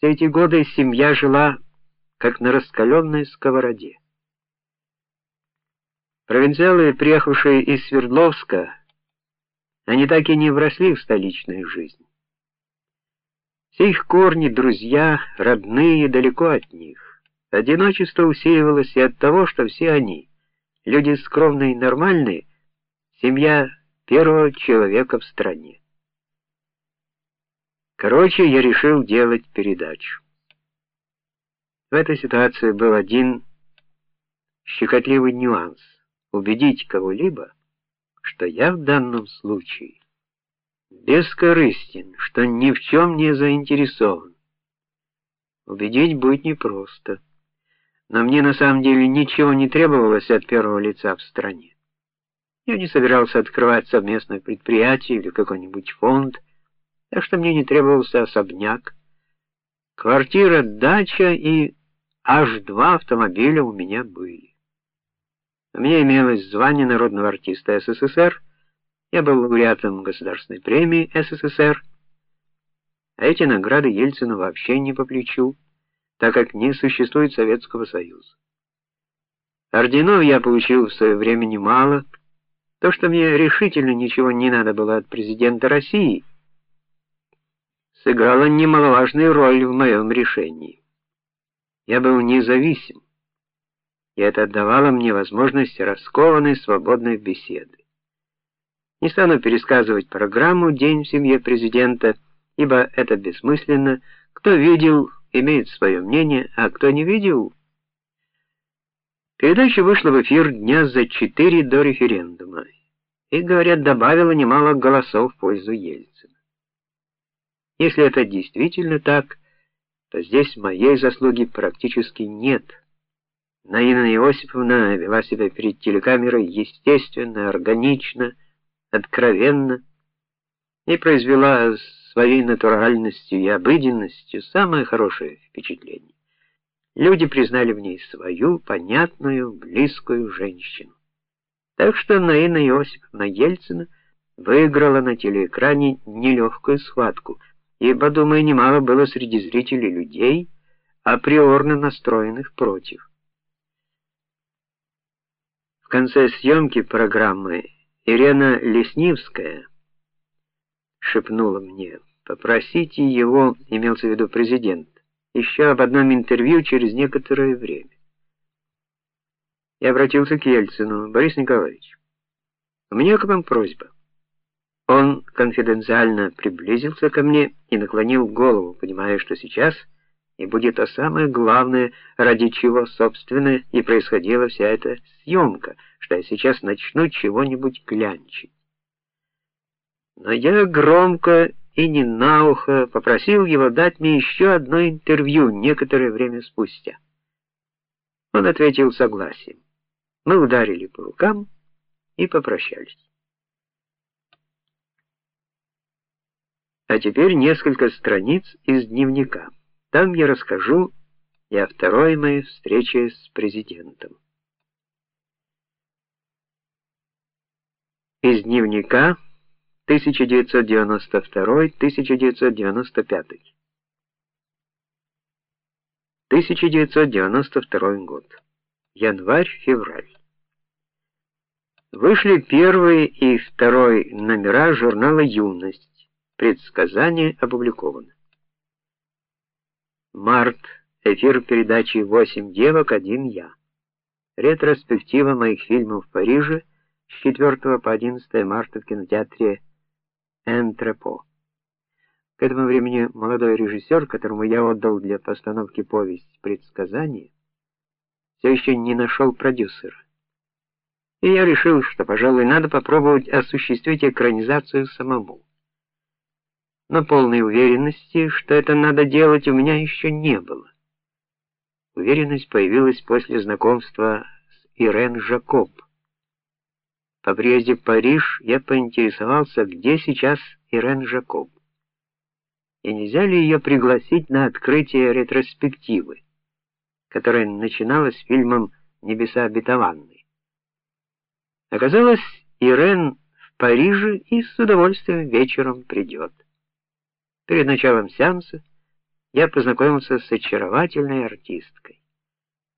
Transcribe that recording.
Все эти годы семья жила как на раскаленной сковороде. Провинциалы, приехавшие из Свердловска, они так и не вросли в столичную жизнь. Все их корни, друзья, родные далеко от них. Одиночество усиливалось и от того, что все они, люди скромные и нормальные, семья первого человека в стране. Короче, я решил делать передачу. В этой ситуации был один щекотливый нюанс убедить кого-либо, что я в данном случае бескорыстен, что ни в чем не заинтересован. Убедить будет непросто. Но мне на самом деле ничего не требовалось от первого лица в стране. Я не собирался открывать совместное предприятие или какой-нибудь фонд так что мне не требовался особняк. Квартира, дача и аж два автомобиля у меня были. У меня имелось звание народного артиста СССР, я был лауреатом Государственной премии СССР, а эти награды Ельцину вообще не по плечу, так как не существует Советского Союза. Орденов я получил в свое время немало. То, что мне решительно ничего не надо было от президента России, сыграла немаловажную роль в моем решении. Я был независим, и это давало мне возможность раскованной свободной беседы. Не стану пересказывать программу День в семье президента, ибо это бессмысленно. Кто видел, имеет свое мнение, а кто не видел, Передача вышла в эфир дня за четыре до референдума и, говорят, добавила немало голосов в пользу Ельцина. Если это действительно так, то здесь моей заслуги практически нет. Наина Иосифовна вела себя перед телекамерой естественно, органично, откровенно и произвела своей натуральностью и обыденностью самое хорошее впечатление. Люди признали в ней свою понятную, близкую женщину. Так что Наина Иосифовна Ельцина выиграла на телеэкране нелегкую схватку ибо, думаю, немало было среди зрителей людей, априорно настроенных против. В конце съемки программы Ирена Леснивская шепнула мне: "Попросите его, имелся в виду президент, еще об одном интервью через некоторое время". Я обратился к Ельцину: "Борис Николаевич, у меня к вам просьба. Он конфиденциально приблизился ко мне и наклонил голову, понимая, что сейчас и будет то самое главное, ради чего, собственно, и происходила вся эта съемка, что я сейчас начну чего-нибудь клянчить. Но я громко и не на ухо попросил его дать мне еще одно интервью некоторое время спустя. Он ответил согласием. Мы ударили по рукам и попрощались. А теперь несколько страниц из дневника. Там я расскажу и о второй моей встрече с президентом. Из дневника 1992-1995. 1992 год. Январь-февраль. Вышли первый и второй номера журнала Юность. Предсказание опубликовано. Март. Эфир передачи «Восемь девок, один я». Ретроспектива моих фильмов в Париже с 4 по 11 марта в кинотеатре Энтрепо. К этому времени молодой режиссер, которому я отдал для постановки повесть «Предсказание», все еще не нашел продюсера. И я решил, что, пожалуй, надо попробовать осуществить экранизацию самому но полной уверенности, что это надо делать, у меня еще не было. Уверенность появилась после знакомства с Ирен Жакоб. По приезде в Париж я поинтересовался, где сейчас Ирен Жакоб. И нельзя ли ее пригласить на открытие ретроспективы, которая начиналась фильмом Небеса обетованные. Оказалось, Ирен в Париже и с удовольствием вечером придет. Перед началом сеанса я познакомился с очаровательной артисткой.